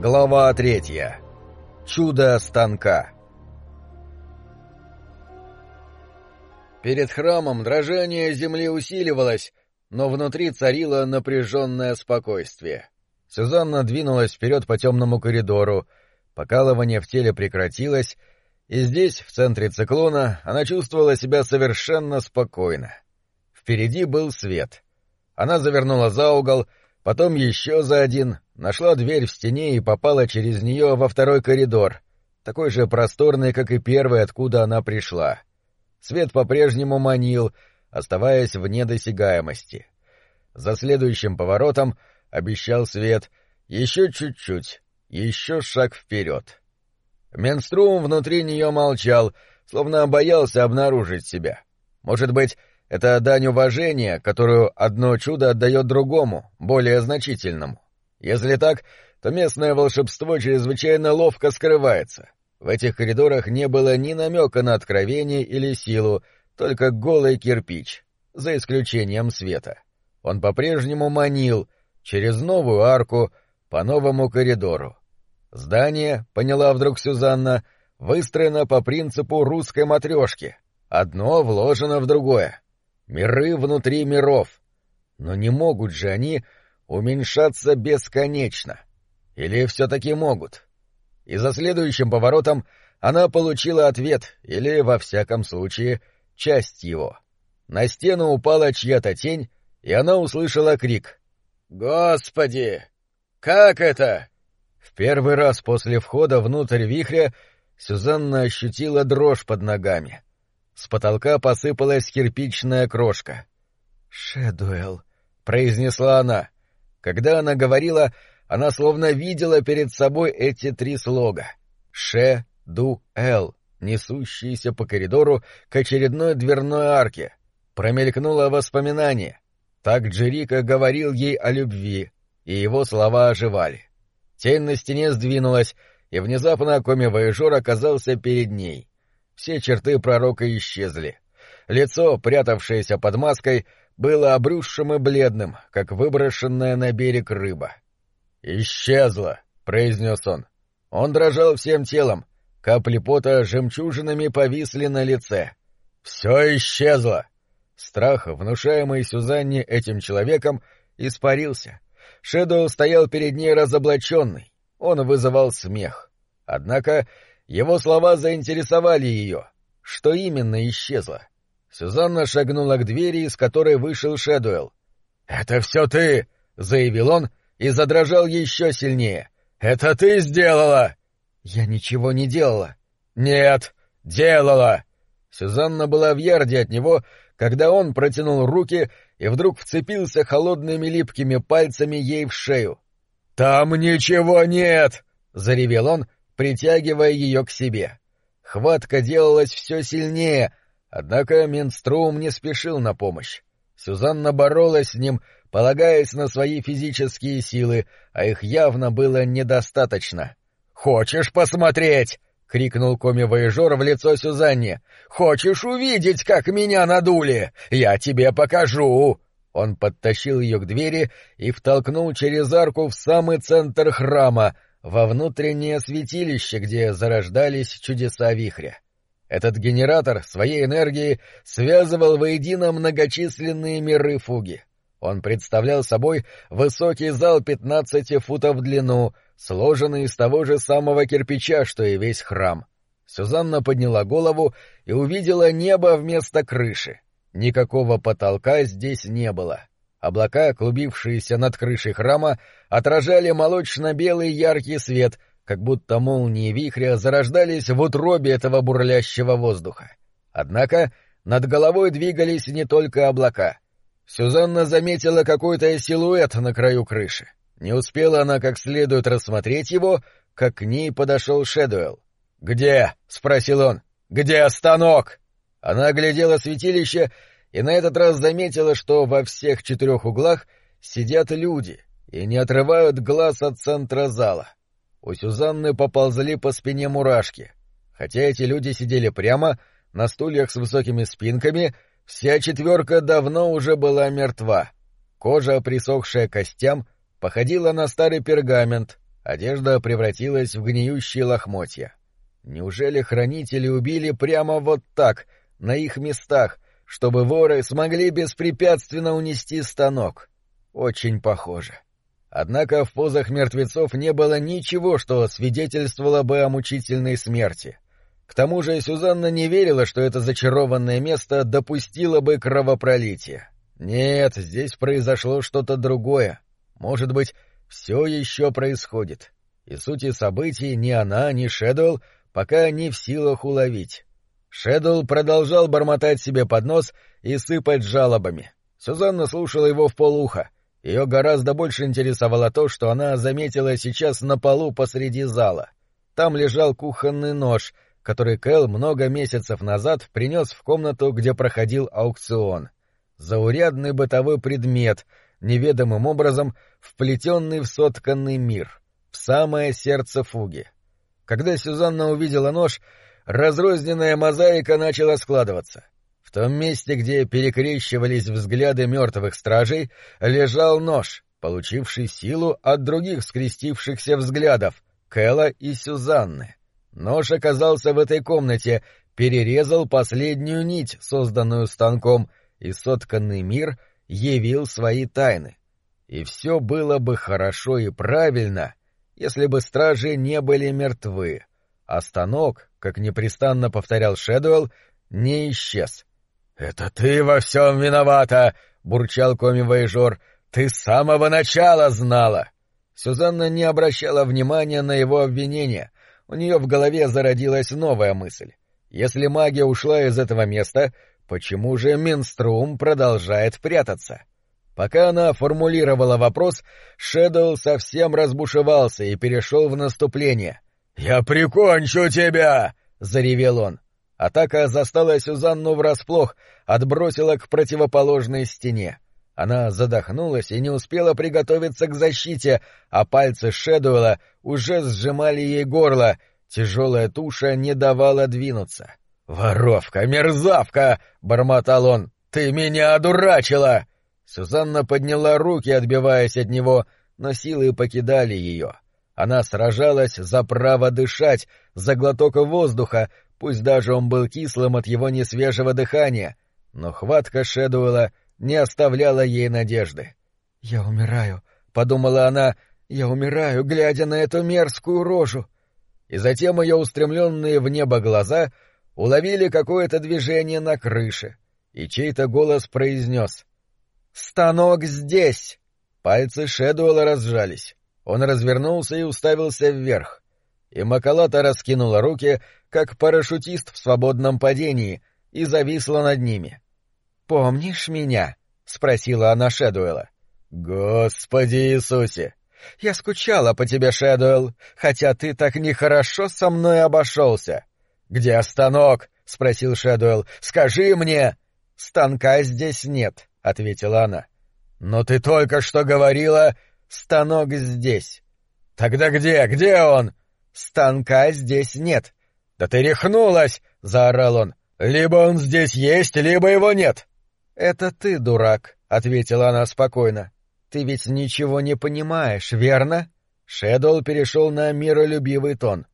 Глава третья. Чудо станка. Перед храмом дрожание земли усиливалось, но внутри царило напряженное спокойствие. Сюзанна двинулась вперед по темному коридору, покалывание в теле прекратилось, и здесь, в центре циклона, она чувствовала себя совершенно спокойно. Впереди был свет. Она завернула за угол, потом еще за один, нашла дверь в стене и попала через нее во второй коридор, такой же просторный, как и первый, откуда она пришла. Свет по-прежнему манил, оставаясь вне досягаемости. За следующим поворотом обещал свет еще чуть-чуть, еще шаг вперед. Менструм внутри нее молчал, словно боялся обнаружить себя. Может быть, это дань уважения, которую одно чудо отдает другому, более значительному. Если так, то местное волшебство чрезвычайно ловко скрывается. В этих коридорах не было ни намека на откровение или силу, только голый кирпич, за исключением света. Он по-прежнему манил через новую арку по новому коридору. Здание, поняла вдруг Сюзанна, выстроено по принципу русской матрешки. Одно вложено в другое. Миры внутри миров. Но не могут же они уменьшаться бесконечно. Или все-таки могут? И за следующим поворотом она получила ответ, или, во всяком случае, часть его. На стену упала чья-то тень, и она услышала крик. «Господи! Как это?» В первый раз после входа внутрь вихря Сюзанна ощутила дрожь под ногами. С потолка посыпалась кирпичная крошка. «Шэдуэлл», — произнесла она. Когда она говорила, она словно видела перед собой эти три слога. «Ше-ду-эл», несущиеся по коридору к очередной дверной арке. Промелькнуло воспоминание. Так Джерика говорил ей о любви, и его слова оживали. Тень на стене сдвинулась, и внезапно коми-воежор оказался перед ней. Все черты пророка исчезли. Лицо, прятавшееся под маской, было обрюзшим и бледным, как выброшенная на берег рыба. «Исчезло», — произнес он. Он дрожал всем телом, капли пота жемчужинами повисли на лице. «Все исчезло!» Страх, внушаемый Сюзанне этим человеком, испарился. Шэдоу стоял перед ней разоблаченный. Он вызывал смех. Однако его слова заинтересовали ее. Что именно исчезло? Сюзанна шагнула к двери, из которой вышел Шэдуэлл. «Это все ты!» — заявил он и задрожал еще сильнее. «Это ты сделала!» «Я ничего не делала». «Нет, делала!» Сюзанна была в ярде от него, когда он протянул руки и вдруг вцепился холодными липкими пальцами ей в шею. «Там ничего нет!» — заревел он, притягивая ее к себе. Хватка делалась все сильнее, Однако Минструм не спешил на помощь. Сюзанна боролась с ним, полагаясь на свои физические силы, а их явно было недостаточно. «Хочешь посмотреть?» — крикнул коми-воежор в лицо Сюзанне. «Хочешь увидеть, как меня надули? Я тебе покажу!» Он подтащил ее к двери и втолкнул через арку в самый центр храма, во внутреннее святилище, где зарождались чудеса вихря. Этот генератор своей энергией связывал воедино многочисленные миры фуги. Он представлял собой высокий зал 15 футов в длину, сложенный из того же самого кирпича, что и весь храм. Сюзанна подняла голову и увидела небо вместо крыши. Никакого потолка здесь не было. Облака, клубившиеся над крышей храма, отражали молочно-белый яркий свет, как будто молнии вихря зарождались в утробе этого бурлящего воздуха. Однако над головой двигались не только облака. Сюзанна заметила какой-то силуэт на краю крыши. Не успела она как следует рассмотреть его, как к ней подошел Шэдуэлл. «Где?» — спросил он. «Где станок?» Она оглядела святилище и на этот раз заметила, что во всех четырех углах сидят люди и не отрывают глаз от центра зала. У Сюзанны поползли по спине мурашки. Хотя эти люди сидели прямо, на стульях с высокими спинками, вся четверка давно уже была мертва. Кожа, присохшая костям, походила на старый пергамент, Одежда превратилась в гниющие лохмотья. Неужели хранители убили прямо вот так, на их местах, чтобы воры смогли беспрепятственно унести станок? Очень похоже. Однако в позах мертвецов не было ничего, что свидетельствовало бы о мучительной смерти. К тому же Сюзанна не верила, что это зачарованное место допустило бы кровопролитие. Нет, здесь произошло что-то другое. Может быть, все еще происходит. И сути событий ни она, ни Шэдуэлл пока не в силах уловить. Шэдуэлл продолжал бормотать себе под нос и сыпать жалобами. Сюзанна слушала его в полуха. Ее гораздо больше интересовало то, что она заметила сейчас на полу посреди зала. Там лежал кухонный нож, который Кэл много месяцев назад принес в комнату, где проходил аукцион. Заурядный бытовой предмет, неведомым образом вплетенный в сотканный мир, в самое сердце фуги. Когда Сюзанна увидела нож, разрозненная мозаика начала складываться. В том месте, где перекрещивались взгляды мертвых стражей, лежал нож, получивший силу от других скрестившихся взглядов — Кэла и Сюзанны. Нож оказался в этой комнате, перерезал последнюю нить, созданную станком, и сотканный мир явил свои тайны. И все было бы хорошо и правильно, если бы стражи не были мертвы, а станок, как непрестанно повторял Шэдуэлл, не исчез. — Это ты во всем виновата! — бурчал коми-воежор. — Ты с самого начала знала! Сюзанна не обращала внимания на его обвинения. У нее в голове зародилась новая мысль. Если магия ушла из этого места, почему же Минструм продолжает прятаться? Пока она формулировала вопрос, Шэдоу совсем разбушевался и перешел в наступление. «Я прикончу тебя!» — заревел он. Атака застала Сюзанну врасплох, отбросила к противоположной стене. Она задохнулась и не успела приготовиться к защите, а пальцы Шэдуэла уже сжимали ей горло, тяжелая туша не давала двинуться. «Воровка, мерзавка!» — бормотал он. «Ты меня одурачила!» Сюзанна подняла руки, отбиваясь от него, но силы покидали ее. Она сражалась за право дышать, за глоток воздуха, пусть даже он был кислым от его несвежего дыхания, но хватка Шэдуэла не оставляла ей надежды. «Я умираю», — подумала она, — «я умираю, глядя на эту мерзкую рожу». И затем ее устремленные в небо глаза уловили какое-то движение на крыше, и чей-то голос произнес «Станок здесь!» Пальцы Шэдуэлла разжались. Он развернулся и уставился вверх. И Макалата раскинула руки, как парашютист в свободном падении, и зависла над ними. «Помнишь меня?» — спросила она Шэдуэлла. «Господи Иисусе!» «Я скучала по тебе, Шэдуэлл, хотя ты так нехорошо со мной обошелся». «Где станок?» — спросил Шэдуэлл. «Скажи мне!» «Станка здесь нет ответила она. Но ты только что говорила, станок здесь. Тогда где? Где он? Станка здесь нет. Да ты рехнулась, заорал он. Либо он здесь есть, либо его нет. Это ты, дурак, ответила она спокойно. Ты ведь ничего не понимаешь, верно? Шэдоу перешел на миролюбивый тон.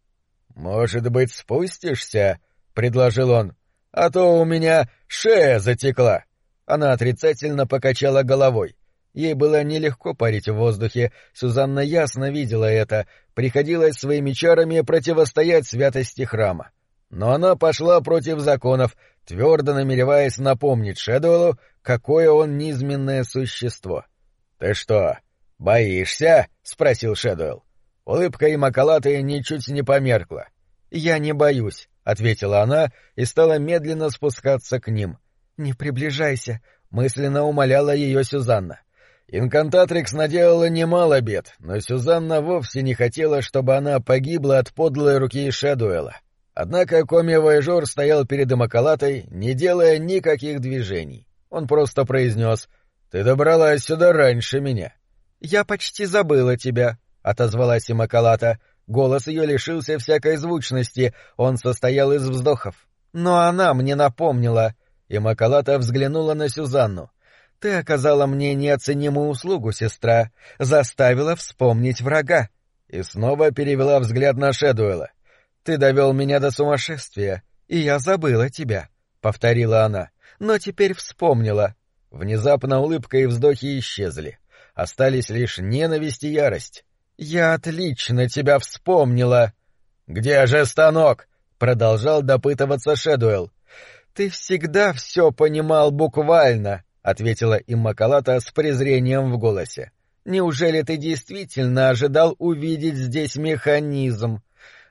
Может быть, спустишься? предложил он. А то у меня шея затекла. Она отрицательно покачала головой. Ей было нелегко парить в воздухе, Сюзанна ясно видела это, приходилось своими чарами противостоять святости храма. Но она пошла против законов, твердо намереваясь напомнить Шэдуэлу, какое он низменное существо. — Ты что, боишься? — спросил Шэдуэлл. Улыбка и Макалаты ничуть не померкла. — Я не боюсь, — ответила она и стала медленно спускаться к ним — «Не приближайся», — мысленно умоляла ее Сюзанна. Инкантатрикс наделала немало бед, но Сюзанна вовсе не хотела, чтобы она погибла от подлой руки Шэдуэла. Однако коми-вояжер стоял перед Амакалатой, не делая никаких движений. Он просто произнес «Ты добралась сюда раньше меня». «Я почти забыла тебя», — отозвалась Имакалата. Голос ее лишился всякой звучности, он состоял из вздохов. «Но она мне напомнила и Макалата взглянула на Сюзанну. «Ты оказала мне неоценимую услугу, сестра, заставила вспомнить врага». и снова перевела взгляд на Шэдуэла. «Ты довел меня до сумасшествия, и я забыла тебя», — повторила она, — «но теперь вспомнила». Внезапно улыбка и вздохи исчезли. Остались лишь ненависть и ярость. «Я отлично тебя вспомнила!» «Где же станок?» — продолжал допытываться Шэдуэлл. «Ты всегда все понимал буквально», — ответила Иммакалата с презрением в голосе. «Неужели ты действительно ожидал увидеть здесь механизм?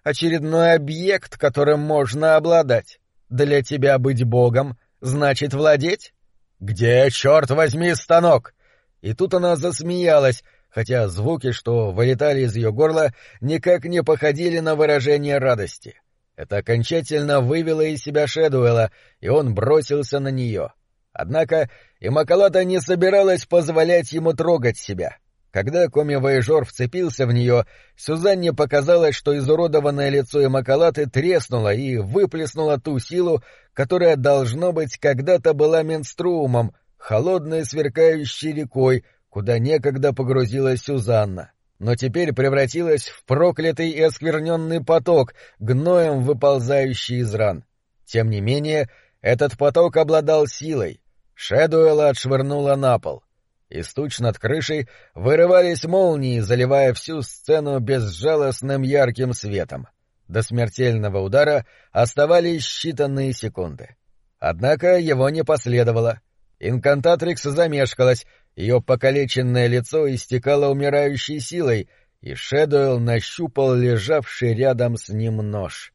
Очередной объект, которым можно обладать? Для тебя быть богом значит владеть?» «Где, черт возьми, станок?» И тут она засмеялась, хотя звуки, что вылетали из ее горла, никак не походили на выражение радости. Это окончательно вывело из себя Шэдуэла, и он бросился на нее. Однако Имакалата не собиралась позволять ему трогать себя. Когда коми-воежор вцепился в нее, Сюзанне показалось, что изуродованное лицо Имакалаты треснуло и выплеснуло ту силу, которая, должно быть, когда-то была менструумом, холодной сверкающей рекой, куда некогда погрузилась Сюзанна но теперь превратилась в проклятый и оскверненный поток, гноем выползающий из ран. Тем не менее, этот поток обладал силой. Шэдуэла отшвырнула на пол. Из туч над крышей вырывались молнии, заливая всю сцену безжалостным ярким светом. До смертельного удара оставались считанные секунды. Однако его не последовало. Инкантатрикс замешкалась, ее покалеченное лицо истекало умирающей силой, и Шэдуэлл нащупал лежавший рядом с ним нож.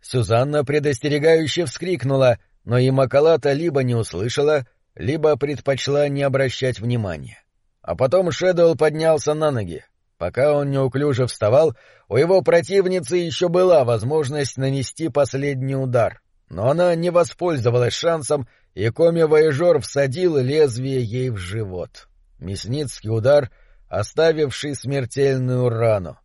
Сюзанна предостерегающе вскрикнула, но и Макалата либо не услышала, либо предпочла не обращать внимания. А потом Шэдуэлл поднялся на ноги. Пока он неуклюже вставал, у его противницы еще была возможность нанести последний удар. Но она не воспользовалась шансом и коми-воежор всадил лезвие ей в живот. Мясницкий удар, оставивший смертельную рану.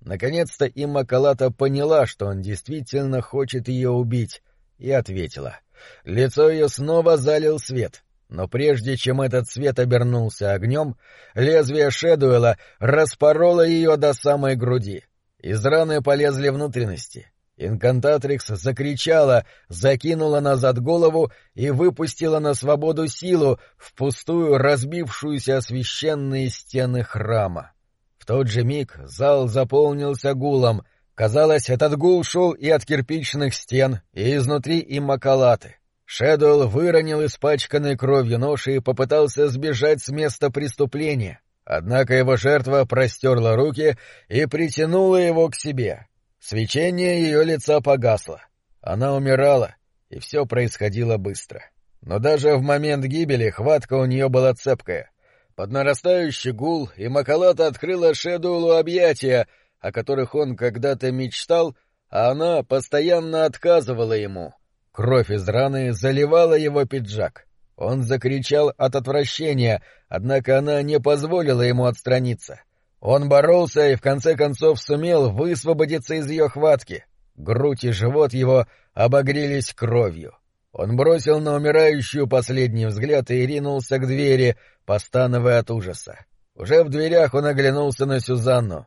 Наконец-то Имма Калата поняла, что он действительно хочет ее убить, и ответила. Лицо ее снова залил свет, но прежде чем этот свет обернулся огнем, лезвие Шедуэла распороло ее до самой груди. Из раны полезли внутренности. Инкантатрикс закричала, закинула назад голову и выпустила на свободу силу, впустую разбившуюся о священные стены храма. В тот же миг зал заполнился гулом. Казалось, этот гул шел и от кирпичных стен, и изнутри и макалаты. Шэдуэлл выронил испачканный кровью нож и попытался сбежать с места преступления. Однако его жертва простерла руки и притянула его к себе. Свечение ее лица погасло. Она умирала, и все происходило быстро. Но даже в момент гибели хватка у нее была цепкая. Под нарастающий гул и Макалата открыла Шедулу объятия, о которых он когда-то мечтал, а она постоянно отказывала ему. Кровь из раны заливала его пиджак. Он закричал от отвращения, однако она не позволила ему отстраниться — он боролся и в конце концов сумел высвободиться из ее хватки. Грудь и живот его обогрелись кровью. Он бросил на умирающую последний взгляд и ринулся к двери, постановая от ужаса. Уже в дверях он оглянулся на Сюзанну.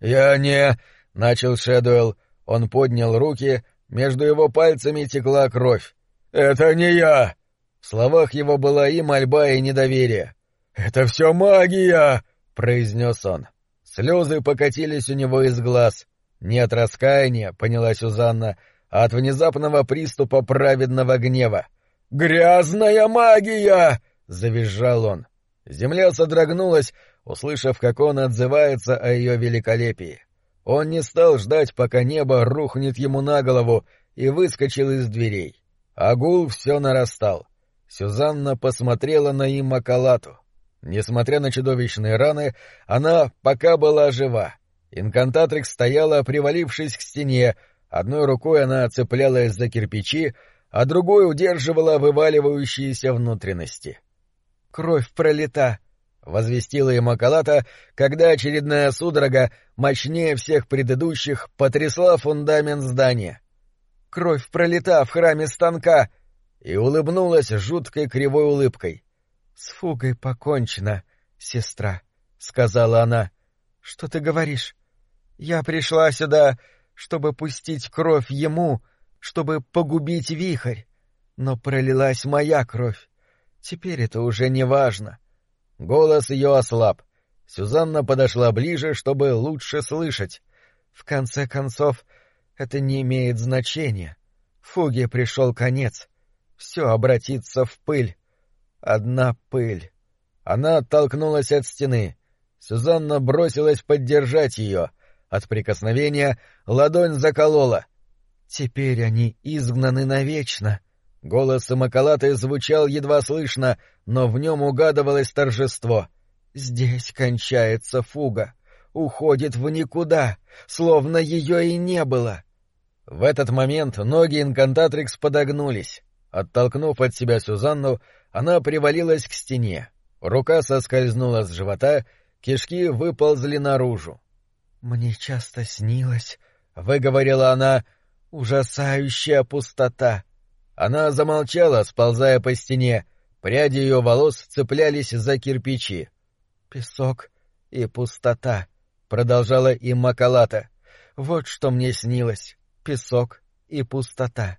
«Я не...» — начал Шэдуэлл. Он поднял руки, между его пальцами текла кровь. «Это не я!» В словах его была и мольба, и недоверие. «Это все магия!» — произнес он. Слезы покатились у него из глаз. Не от раскаяния, поняла Сюзанна, а от внезапного приступа праведного гнева. «Грязная магия!» — завизжал он. Земля содрогнулась, услышав, как он отзывается о ее великолепии. Он не стал ждать, пока небо рухнет ему на голову, и выскочил из дверей. Агул все нарастал. Сюзанна посмотрела на им Макалату. Несмотря на чудовищные раны, она пока была жива. Инкантатрикс стояла, привалившись к стене, одной рукой она цеплялась за кирпичи, а другой удерживала вываливающиеся внутренности. «Кровь пролита!» — возвестила ему Калата, когда очередная судорога, мощнее всех предыдущих, потрясла фундамент здания. «Кровь пролита в храме станка!» и улыбнулась жуткой кривой улыбкой. С фугой покончено, сестра, — сказала она. — Что ты говоришь? Я пришла сюда, чтобы пустить кровь ему, чтобы погубить вихрь. Но пролилась моя кровь. Теперь это уже не важно. Голос ее ослаб. Сюзанна подошла ближе, чтобы лучше слышать. В конце концов, это не имеет значения. Фуге пришел конец. Все обратится в пыль. Одна пыль. Она оттолкнулась от стены. Сюзанна бросилась поддержать ее. От прикосновения ладонь заколола. «Теперь они изгнаны навечно». Голос Самоколаты звучал едва слышно, но в нем угадывалось торжество. «Здесь кончается фуга. Уходит в никуда, словно ее и не было». В этот момент ноги инкантатрикс подогнулись. Оттолкнув от себя Сюзанну, она привалилась к стене. Рука соскользнула с живота, кишки выползли наружу. — Мне часто снилось, — выговорила она, — ужасающая пустота. Она замолчала, сползая по стене. Пряди ее волос цеплялись за кирпичи. — Песок и пустота, — продолжала им Макалата. — Вот что мне снилось. Песок и пустота.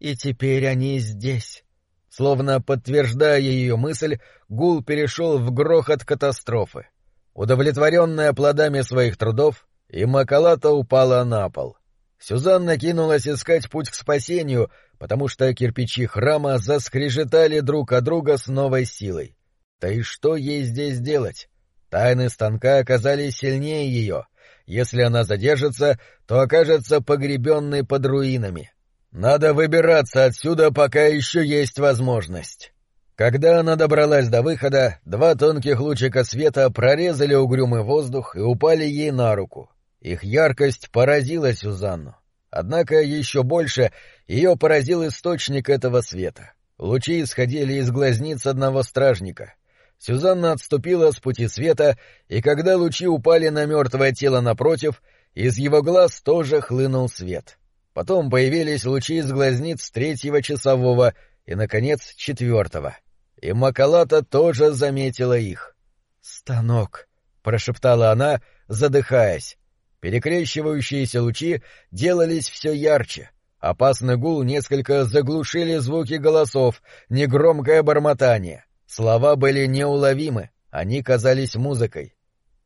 И теперь они здесь. Словно подтверждая ее мысль, гул перешел в грохот катастрофы. Удовлетворенная плодами своих трудов, и Макалата упала на пол. Сюзанна кинулась искать путь к спасению, потому что кирпичи храма заскрежетали друг от друга с новой силой. Да и что ей здесь делать? Тайны станка оказались сильнее ее. Если она задержится, то окажется погребенной под руинами. Надо выбираться отсюда, пока еще есть возможность. Когда она добралась до выхода, два тонких лучика света прорезали угрюмый воздух и упали ей на руку. Их яркость поразила Сюзанну. Однако еще больше ее поразил источник этого света. Лучи исходили из глазниц одного стражника. Сюзанна отступила с пути света, и когда лучи упали на мертвое тело напротив, из его глаз тоже хлынул свет. Потом появились лучи из глазниц третьего часового и, наконец, четвертого. И Макалата тоже заметила их. «Станок», — прошептала она, задыхаясь. Перекрещивающиеся лучи делались все ярче. Опасный гул несколько заглушили звуки голосов, негромкое бормотание. Слова были неуловимы, они казались музыкой.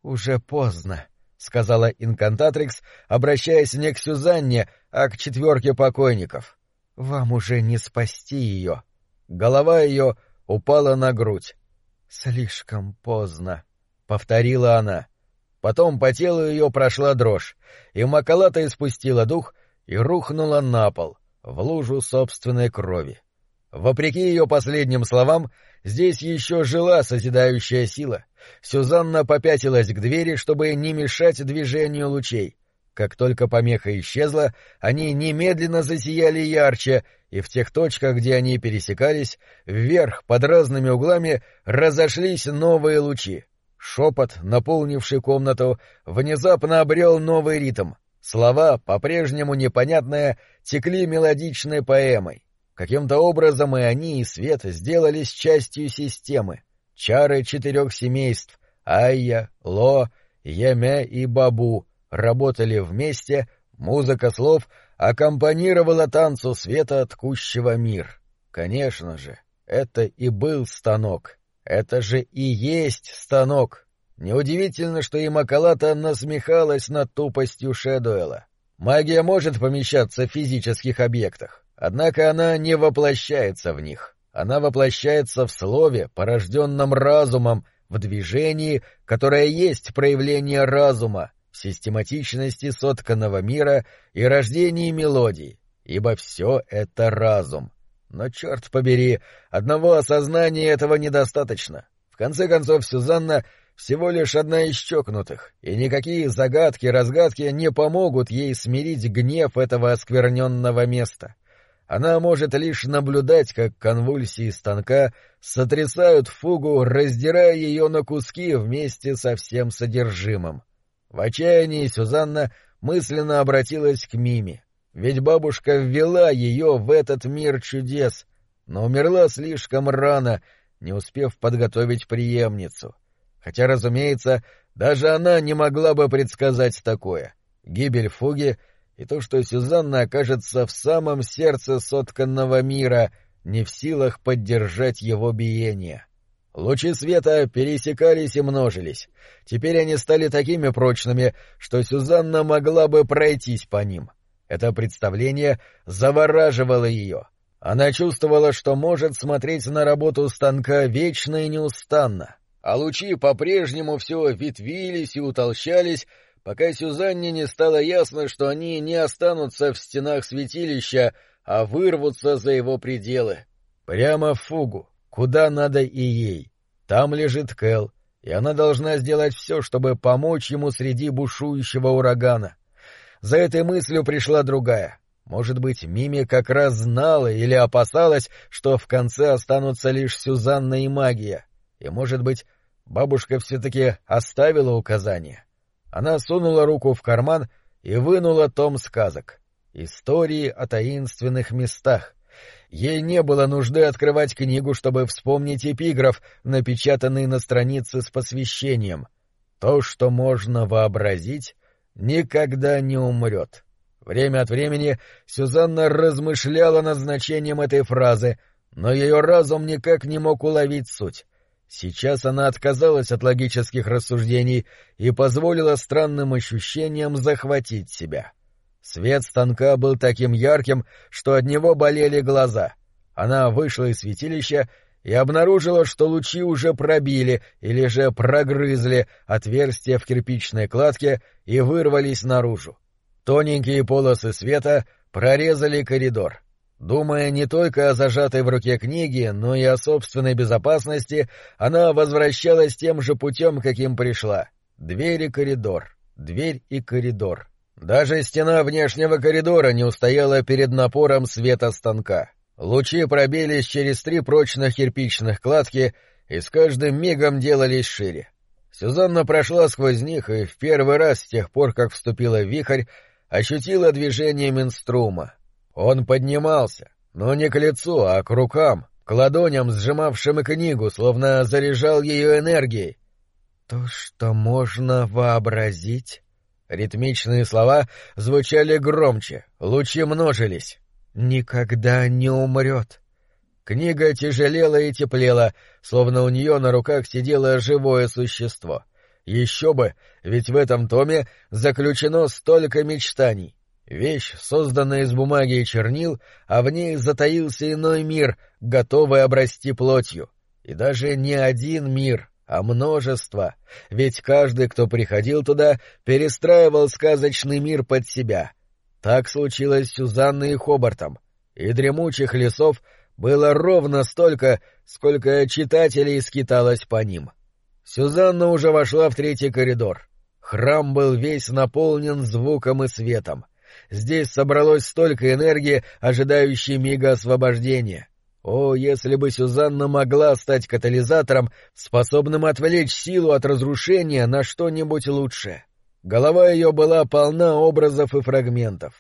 «Уже поздно», — сказала инкантатрикс, обращаясь не к Сюзанне, а к четверке покойников. — Вам уже не спасти ее. Голова ее упала на грудь. — Слишком поздно, — повторила она. Потом по телу ее прошла дрожь, и Макалата испустила дух и рухнула на пол, в лужу собственной крови. Вопреки ее последним словам, здесь еще жила созидающая сила. Сюзанна попятилась к двери, чтобы не мешать движению лучей. Как только помеха исчезла, они немедленно засияли ярче, и в тех точках, где они пересекались, вверх, под разными углами, разошлись новые лучи. Шепот, наполнивший комнату, внезапно обрел новый ритм. Слова, по-прежнему непонятные, текли мелодичной поэмой. Каким-то образом и они, и свет сделались частью системы. Чары четырех семейств — Айя, Ло, Еме и Бабу — работали вместе, музыка слов аккомпанировала танцу света, ткущего мир. Конечно же, это и был станок. Это же и есть станок. Неудивительно, что и Макалата насмехалась над тупостью Шэдуэла. Магия может помещаться в физических объектах, однако она не воплощается в них. Она воплощается в слове, порожденном разумом, в движении, которое есть проявление разума, систематичности сотканного мира и рождении мелодий, ибо все это разум. Но, черт побери, одного осознания этого недостаточно. В конце концов, Сюзанна всего лишь одна из чокнутых, и никакие загадки-разгадки не помогут ей смирить гнев этого оскверненного места. Она может лишь наблюдать, как конвульсии станка сотрясают фугу, раздирая ее на куски вместе со всем содержимым. В отчаянии Сюзанна мысленно обратилась к Миме, ведь бабушка ввела ее в этот мир чудес, но умерла слишком рано, не успев подготовить преемницу. Хотя, разумеется, даже она не могла бы предсказать такое. гибель Фуги и то, что Сюзанна окажется в самом сердце сотканного мира, не в силах поддержать его биение. Лучи света пересекались и множились. Теперь они стали такими прочными, что Сюзанна могла бы пройтись по ним. Это представление завораживало ее. Она чувствовала, что может смотреть на работу станка вечно и неустанно, а лучи по-прежнему все ветвились и утолщались, пока Сюзанне не стало ясно, что они не останутся в стенах святилища, а вырвутся за его пределы. Прямо в фугу, куда надо и ей. Там лежит Кэл, и она должна сделать все, чтобы помочь ему среди бушующего урагана. За этой мыслью пришла другая. Может быть, Мими как раз знала или опасалась, что в конце останутся лишь Сюзанна и магия. И, может быть, бабушка все-таки оставила указание. Она сунула руку в карман и вынула том сказок. Истории о таинственных местах. Ей не было нужды открывать книгу, чтобы вспомнить эпиграф, напечатанный на странице с посвящением. То, что можно вообразить, никогда не умрет. Время от времени Сюзанна размышляла над значением этой фразы, но ее разум никак не мог уловить суть. Сейчас она отказалась от логических рассуждений и позволила странным ощущениям захватить себя. Свет станка был таким ярким, что от него болели глаза. Она вышла из святилища и обнаружила, что лучи уже пробили или же прогрызли отверстие в кирпичной кладке и вырвались наружу. Тоненькие полосы света прорезали коридор. Думая не только о зажатой в руке книге, но и о собственной безопасности, она возвращалась тем же путем, каким пришла. Дверь и коридор, дверь и коридор. Даже стена внешнего коридора не устояла перед напором света станка. Лучи пробились через три прочных кирпичных кладки и с каждым мигом делались шире. Сюзанна прошла сквозь них и в первый раз с тех пор, как вступила в вихрь, ощутила движение Минструма. Он поднимался, но не к лицу, а к рукам, к ладоням, сжимавшим книгу, словно заряжал ее энергией. «То, что можно вообразить...» Ритмичные слова звучали громче, лучи множились никогда не умрет. Книга тяжелела и теплела, словно у нее на руках сидело живое существо. Еще бы, ведь в этом томе заключено столько мечтаний. Вещь, созданная из бумаги и чернил, а в ней затаился иной мир, готовый обрасти плотью. И даже не один мир, а множество, ведь каждый, кто приходил туда, перестраивал сказочный мир под себя — так случилось с Сюзанной и Хобартом, и дремучих лесов было ровно столько, сколько читателей скиталось по ним. Сюзанна уже вошла в третий коридор. Храм был весь наполнен звуком и светом. Здесь собралось столько энергии, ожидающей мига освобождения. О, если бы Сюзанна могла стать катализатором, способным отвлечь силу от разрушения на что-нибудь лучшее! Голова ее была полна образов и фрагментов.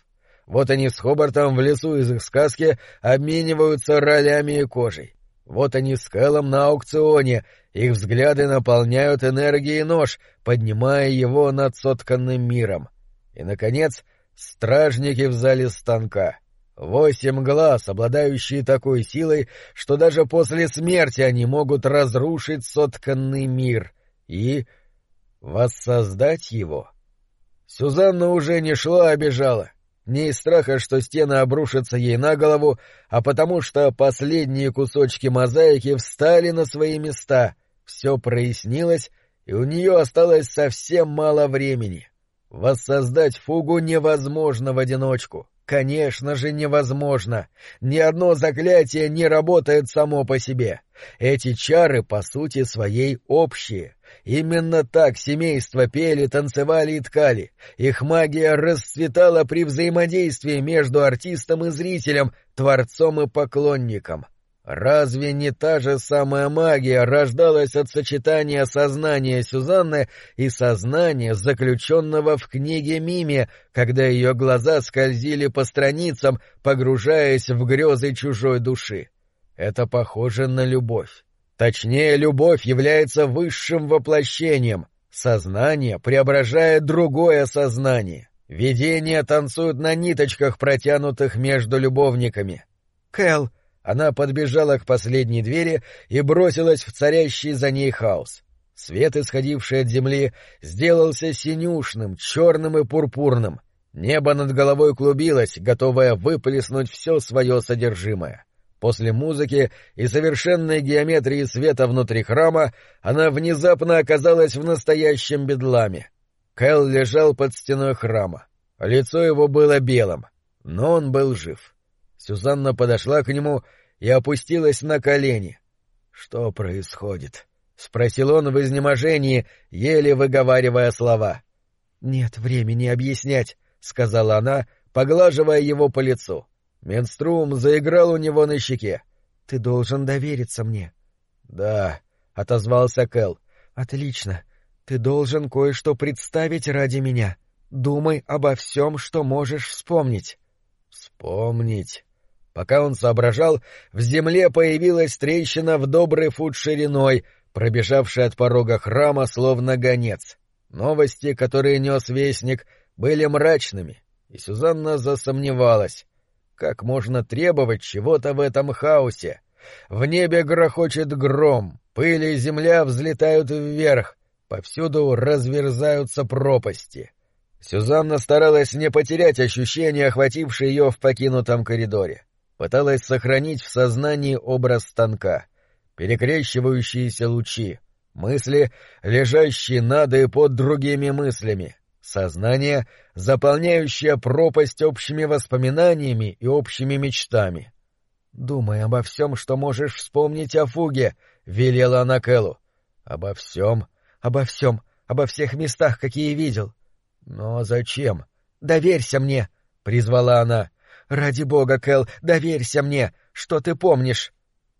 Вот они с Хобартом в лесу из их сказки обмениваются ролями и кожей. Вот они с Кэллом на аукционе, их взгляды наполняют энергией нож, поднимая его над сотканным миром. И, наконец, стражники в зале станка. Восемь глаз, обладающие такой силой, что даже после смерти они могут разрушить сотканный мир и воссоздать его. Сюзанна уже не шла, а бежала. Не из страха, что стены обрушатся ей на голову, а потому что последние кусочки мозаики встали на свои места, все прояснилось, и у нее осталось совсем мало времени. Воссоздать фугу невозможно в одиночку. Конечно же, невозможно. Ни одно заклятие не работает само по себе. Эти чары, по сути своей, общие. Именно так семейства пели, танцевали и ткали. Их магия расцветала при взаимодействии между артистом и зрителем, творцом и поклонником. Разве не та же самая магия рождалась от сочетания сознания Сюзанны и сознания, заключенного в книге Мими, когда ее глаза скользили по страницам, погружаясь в грезы чужой души? Это похоже на любовь. Точнее, любовь является высшим воплощением. Сознание преображает другое сознание. Видения танцуют на ниточках, протянутых между любовниками. Кэл! Она подбежала к последней двери и бросилась в царящий за ней хаос. Свет, исходивший от земли, сделался синюшным, черным и пурпурным. Небо над головой клубилось, готовое выплеснуть все свое содержимое. После музыки и совершенной геометрии света внутри храма она внезапно оказалась в настоящем бедламе. Кэл лежал под стеной храма. Лицо его было белым, но он был жив. Сюзанна подошла к нему и опустилась на колени. — Что происходит? — спросил он в изнеможении, еле выговаривая слова. — Нет времени объяснять, — сказала она, поглаживая его по лицу. Менструм заиграл у него на щеке. — Ты должен довериться мне. — Да, — отозвался Кэл. — Отлично. Ты должен кое-что представить ради меня. Думай обо всем, что можешь вспомнить. — Вспомнить. Пока он соображал, в земле появилась трещина в добрый фут шириной, пробежавший от порога храма словно гонец. Новости, которые нес вестник, были мрачными, и Сюзанна засомневалась. Как можно требовать чего-то в этом хаосе? В небе грохочет гром, пыль и земля взлетают вверх, повсюду разверзаются пропасти. Сюзанна старалась не потерять ощущение, охватившее ее в покинутом коридоре. Пыталась сохранить в сознании образ станка — перекрещивающиеся лучи, мысли, лежащие над и под другими мыслями, сознание, заполняющее пропасть общими воспоминаниями и общими мечтами. «Думай обо всем, что можешь вспомнить о фуге», — велела она Кэллу. «Обо всем?» «Обо всем, обо всех местах, какие видел». «Но зачем?» «Доверься мне», — призвала она. «Ради бога, Кэл, доверься мне. Что ты помнишь?»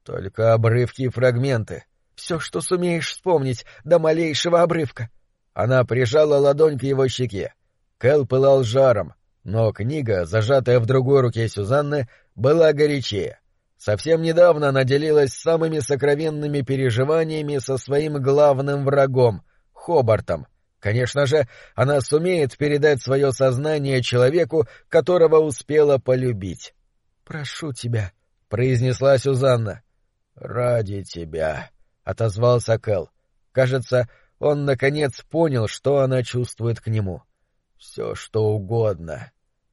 Только обрывки и фрагменты. Все, что сумеешь вспомнить, до малейшего обрывка. Она прижала ладонь к его щеке. Кэл пылал жаром, но книга, зажатая в другой руке Сюзанны, была горячее. Совсем недавно она делилась самыми сокровенными переживаниями со своим главным врагом — Хобартом. Конечно же, она сумеет передать свое сознание человеку, которого успела полюбить. — Прошу тебя, — произнесла Сюзанна. «Ради тебя», — отозвался Кэл. Кажется, он, наконец, понял, что она чувствует к нему. «Все, что угодно».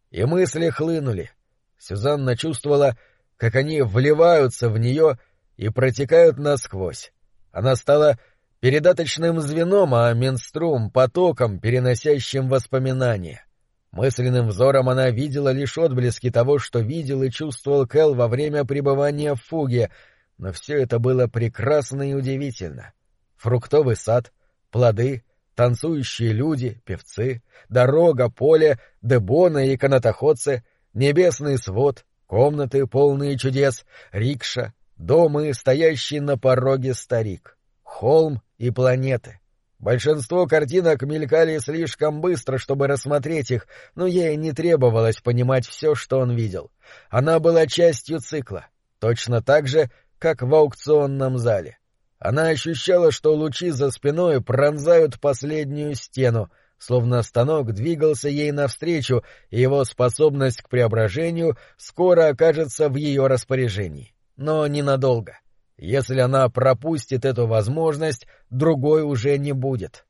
И мысли хлынули. Сюзанна чувствовала, как они вливаются в нее и протекают насквозь. Она стала передаточным звеном, а менструм — потоком, переносящим воспоминания. Мысленным взором она видела лишь отблески того, что видел и чувствовал Кэл во время пребывания в фуге — но все это было прекрасно и удивительно. Фруктовый сад, плоды, танцующие люди, певцы, дорога, поле, дебоны и канатоходцы, небесный свод, комнаты, полные чудес, рикша, дома и стоящий на пороге старик, холм и планеты. Большинство картинок мелькали слишком быстро, чтобы рассмотреть их, но ей не требовалось понимать все, что он видел. Она была частью цикла, точно так же, как в аукционном зале. Она ощущала, что лучи за спиной пронзают последнюю стену, словно станок двигался ей навстречу, и его способность к преображению скоро окажется в ее распоряжении. Но ненадолго. Если она пропустит эту возможность, другой уже не будет.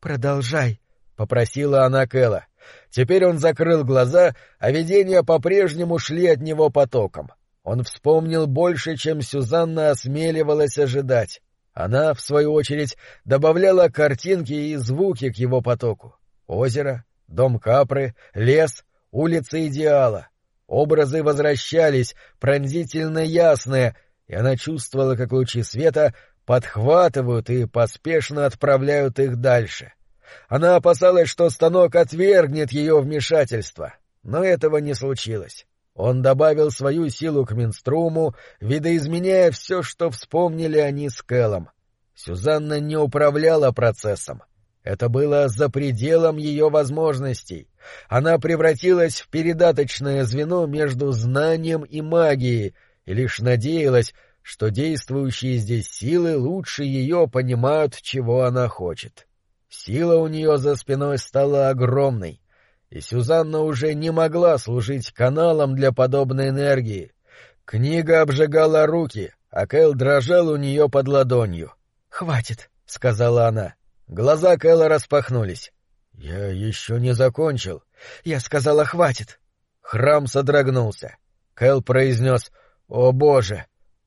«Продолжай», — попросила она Кэлла. Теперь он закрыл глаза, а видения по-прежнему шли от него потоком. Он вспомнил больше, чем Сюзанна осмеливалась ожидать. Она, в свою очередь, добавляла картинки и звуки к его потоку. Озеро, дом Капры, лес, улица идеала. Образы возвращались, пронзительно ясные, и она чувствовала, как лучи света подхватывают и поспешно отправляют их дальше. Она опасалась, что станок отвергнет ее вмешательство, но этого не случилось. Он добавил свою силу к Минструму, видоизменяя все, что вспомнили они с Кэлом. Сюзанна не управляла процессом. Это было за пределом ее возможностей. Она превратилась в передаточное звено между знанием и магией, и лишь надеялась, что действующие здесь силы лучше ее понимают, чего она хочет. Сила у нее за спиной стала огромной, и Сюзанна уже не могла служить каналом для подобной энергии. Книга обжигала руки, а Кэл дрожал у нее под ладонью. «Хватит», — сказала она. Глаза Кэла распахнулись. «Я еще не закончил». «Я сказала, хватит». Храм содрогнулся. Кэл произнес «О, Боже!»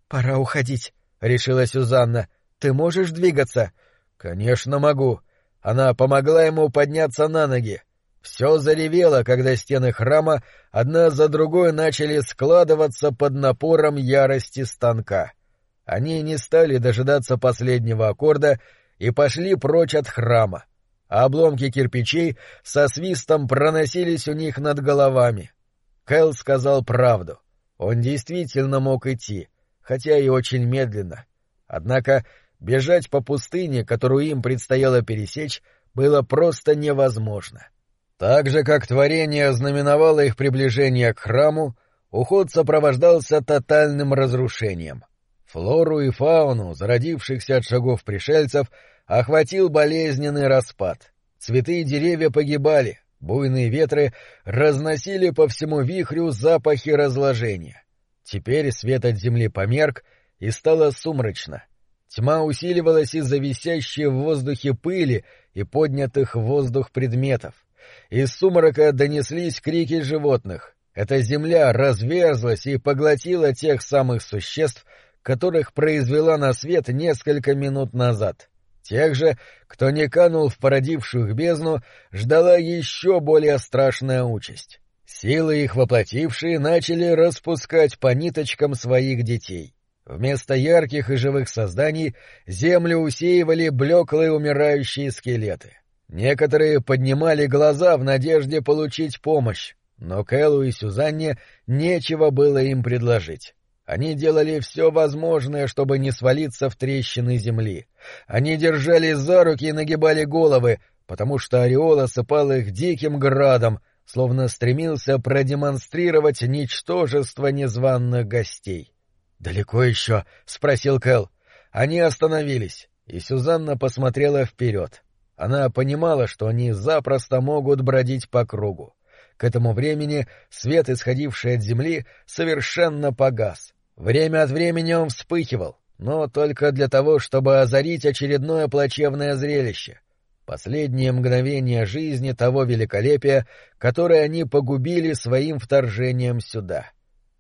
«Пора уходить», — решила Сюзанна. «Ты можешь двигаться?» «Конечно могу». Она помогла ему подняться на ноги. Все заревело, когда стены храма одна за другой начали складываться под напором ярости станка. Они не стали дожидаться последнего аккорда и пошли прочь от храма, а обломки кирпичей со свистом проносились у них над головами. Кэл сказал правду. Он действительно мог идти, хотя и очень медленно. Однако бежать по пустыне, которую им предстояло пересечь, было просто невозможно. Так же, как творение знаменовало их приближение к храму, уход сопровождался тотальным разрушением. Флору и фауну, зародившихся от шагов пришельцев, охватил болезненный распад. Цветы и деревья погибали, буйные ветры разносили по всему вихрю запахи разложения. Теперь свет от земли померк, и стало сумрачно. Тьма усиливалась из-за висящей в воздухе пыли и поднятых в воздух предметов. Из сумрака донеслись крики животных. Эта земля разверзлась и поглотила тех самых существ, которых произвела на свет несколько минут назад. Тех же, кто не канул в породившую бездну, ждала еще более страшная участь. Силы их воплотившие начали распускать по ниточкам своих детей. Вместо ярких и живых созданий землю усеивали блеклые умирающие скелеты. Некоторые поднимали глаза в надежде получить помощь, но Кэллу и Сюзанне нечего было им предложить. Они делали все возможное, чтобы не свалиться в трещины земли. Они держались за руки и нагибали головы, потому что ореол осыпал их диким градом, словно стремился продемонстрировать ничтожество незваных гостей. «Далеко еще?» — спросил Кэл. Они остановились, и Сюзанна посмотрела вперед. Она понимала, что они запросто могут бродить по кругу. К этому времени свет, исходивший от земли, совершенно погас. Время от времени он вспыхивал, но только для того, чтобы озарить очередное плачевное зрелище. Последние мгновения жизни того великолепия, которое они погубили своим вторжением сюда.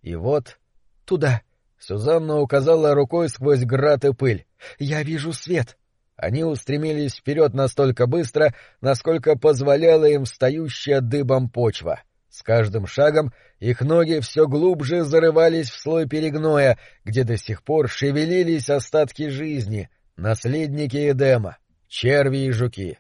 И вот... Туда. Сюзанна указала рукой сквозь град и пыль. «Я вижу свет!» Они устремились вперед настолько быстро, насколько позволяла им встающая дыбом почва. С каждым шагом их ноги все глубже зарывались в слой перегноя, где до сих пор шевелились остатки жизни, наследники Эдема, черви и жуки.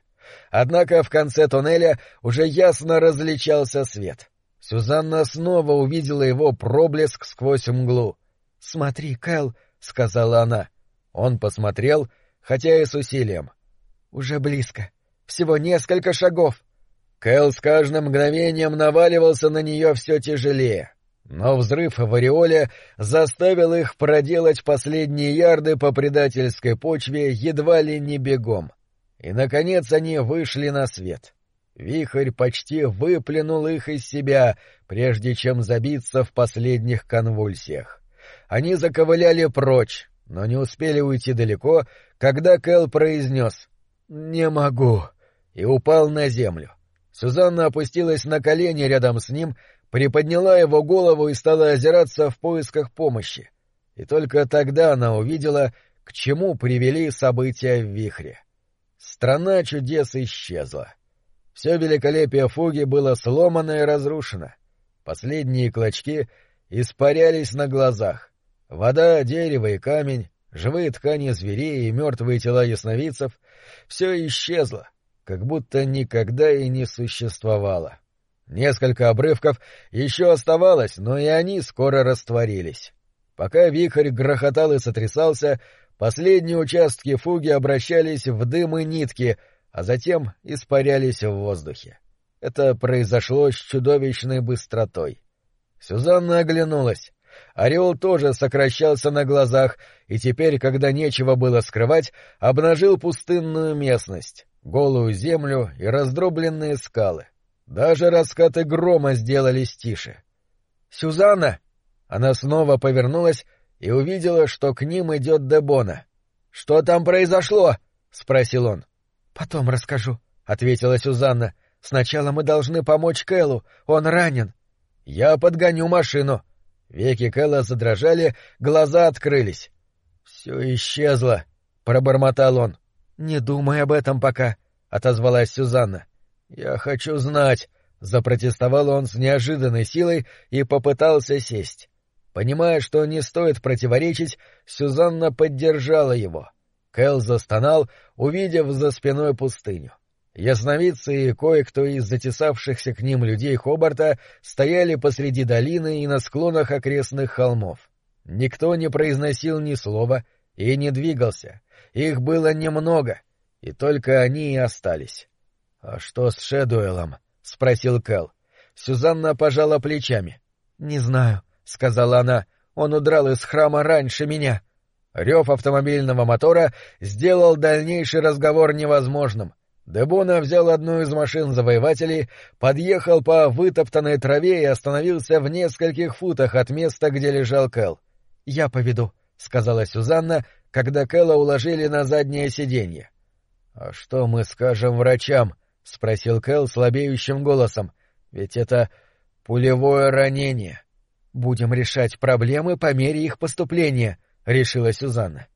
Однако в конце туннеля уже ясно различался свет. Сюзанна снова увидела его проблеск сквозь мглу. — Смотри, Кэл, — сказала она. Он посмотрел — хотя и с усилием. «Уже близко. Всего несколько шагов». Кэл с каждым мгновением наваливался на нее все тяжелее. Но взрыв в ореоле заставил их проделать последние ярды по предательской почве едва ли не бегом. И, наконец, они вышли на свет. Вихрь почти выплюнул их из себя, прежде чем забиться в последних конвульсиях. Они заковыляли прочь, но не успели уйти далеко, когда Кэл произнес «Не могу» и упал на землю. Сюзанна опустилась на колени рядом с ним, приподняла его голову и стала озираться в поисках помощи. И только тогда она увидела, к чему привели события в вихре. Страна чудес исчезла. Все великолепие фуги было сломано и разрушено. Последние клочки испарялись на глазах. Вода, дерево и камень, живые ткани зверей и мертвые тела ясновидцев — все исчезло, как будто никогда и не существовало. Несколько обрывков еще оставалось, но и они скоро растворились. Пока вихрь грохотал и сотрясался, последние участки фуги обращались в дым и нитки, а затем испарялись в воздухе. Это произошло с чудовищной быстротой. Сюзанна оглянулась. Орел тоже сокращался на глазах, и теперь, когда нечего было скрывать, обнажил пустынную местность, голую землю и раздробленные скалы. Даже раскаты грома сделались тише. «Сюзанна!» Она снова повернулась и увидела, что к ним идет Дебона. «Что там произошло?» — спросил он. «Потом расскажу», — ответила Сюзанна. «Сначала мы должны помочь Кэллу. Он ранен». «Я подгоню машину». Веки Кэлла задрожали, глаза открылись. «Все исчезло», — пробормотал он. «Не думай об этом пока», — отозвалась Сюзанна. «Я хочу знать», — запротестовал он с неожиданной силой и попытался сесть. Понимая, что не стоит противоречить, Сюзанна поддержала его. Кэл застонал, увидев за спиной пустыню. Ясновидцы и кое-кто из затесавшихся к ним людей Хобарта стояли посреди долины и на склонах окрестных холмов. Никто не произносил ни слова и не двигался. Их было немного, и только они и остались. — А что с Шэдуэлом? — спросил Кэл. Сюзанна пожала плечами. — Не знаю, — сказала она. — Он удрал из храма раньше меня. Рев автомобильного мотора сделал дальнейший разговор невозможным. Дебона взял одну из машин завоевателей, подъехал по вытоптанной траве и остановился в нескольких футах от места, где лежал Кэл. — Я поведу, — сказала Сюзанна, когда Кэла уложили на заднее сиденье. — А что мы скажем врачам? — спросил Кэл слабеющим голосом. — Ведь это пулевое ранение. — Будем решать проблемы по мере их поступления, — решила Сюзанна.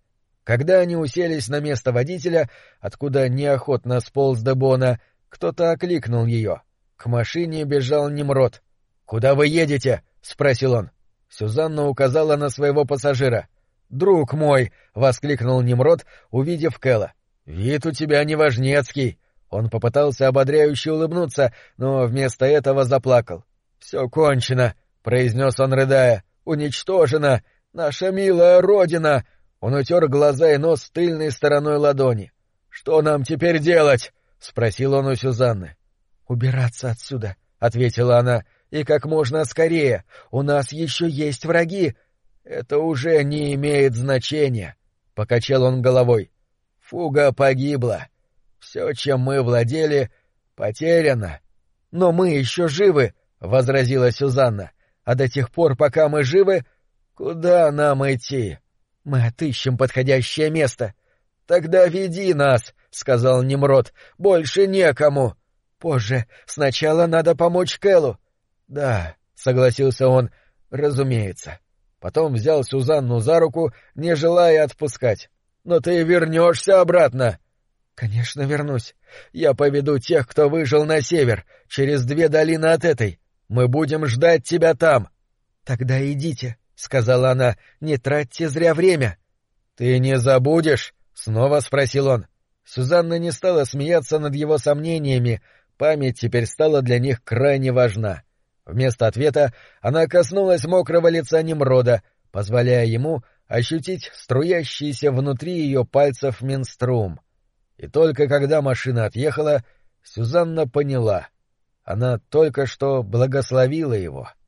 Когда они уселись на место водителя, откуда неохотно сполз Дебона, кто-то окликнул ее. К машине бежал Немрод. «Куда вы едете?» — спросил он. Сюзанна указала на своего пассажира. «Друг мой!» — воскликнул Немрод, увидев Кэла. «Вид у тебя неважнецкий!» Он попытался ободряюще улыбнуться, но вместо этого заплакал. «Все кончено!» — произнес он, рыдая. «Уничтожено! Наша милая родина!» Он утер глаза и нос тыльной стороной ладони. «Что нам теперь делать?» — спросил он у Сюзанны. «Убираться отсюда», — ответила она, — «и как можно скорее. У нас еще есть враги». «Это уже не имеет значения», — покачал он головой. «Фуга погибла. Все, чем мы владели, потеряно». «Но мы еще живы», — возразила Сюзанна. «А до тех пор, пока мы живы, Куда нам идти? Мы отыщем подходящее место. Тогда веди нас, сказал Немрод. Больше некому. Позже. Сначала надо помочь Кэлу. Да, согласился он. Разумеется. Потом взял Сюзанну за руку, не желая отпускать. Но ты вернешься обратно. Конечно, вернусь. Я поведу тех, кто выжил на север, через две долины от этой. Мы будем ждать тебя там. Тогда идите, — сказала она, — не тратьте зря время. — Ты не забудешь? — снова спросил он. Сюзанна не стала смеяться над его сомнениями, память теперь стала для них крайне важна. Вместо ответа она коснулась мокрого лица Немрода, позволяя ему ощутить струящийся внутри ее пальцев менструм. И только когда машина отъехала, Сюзанна поняла. Она только что благословила его. —